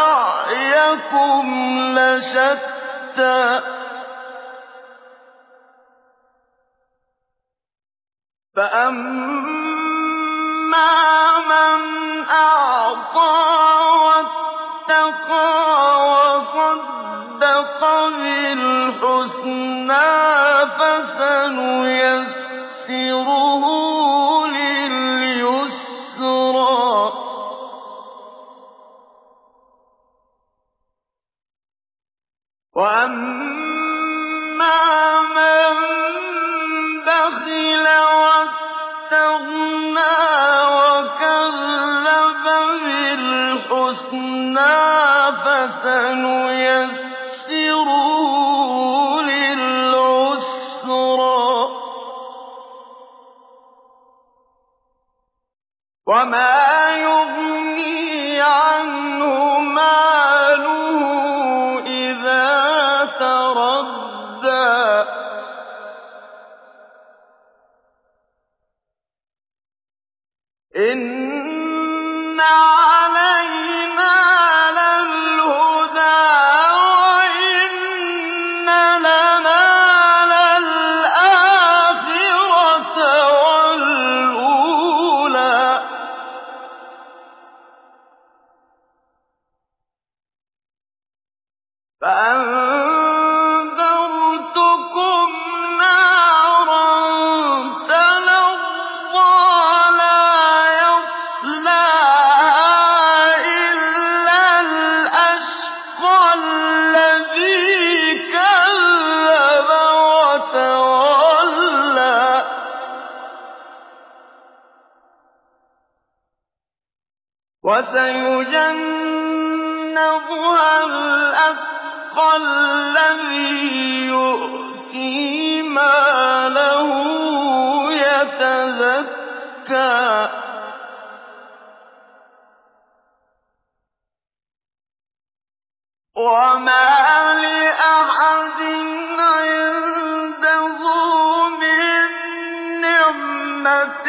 سَعْيَكُمْ لَشَتَّىٰ. فَأَمَّا مَنْ أَعْطَىٰ وَاتَّقَىٰ وَصَدَّقَ بِالْحُسْنَىٰ فَسَنُيَسِّرُهُ وَأَمَّا مَن بَخِلَ بِالْحُسْنَىٰ فَسَنُيَسِّرُهُ لِلْعُسْرَىٰ وَمَا يُغْنِي إِنَّ عَلَيْنَا لَلْهُدَىٰ وَإِنَّ لَنَا لَلْآخِرَةَ وَالْأُولَىٰ فَأَنذَرْتُكُمْ وَسَيُجَنَّبُهَا الْأَتْقَى الَّذِي يُؤْتِي مَالَهُ يَتَزَكَّىٰ. وَمَا لِأَحَدٍ عِندَهُ مِن نِّعْمَةٍ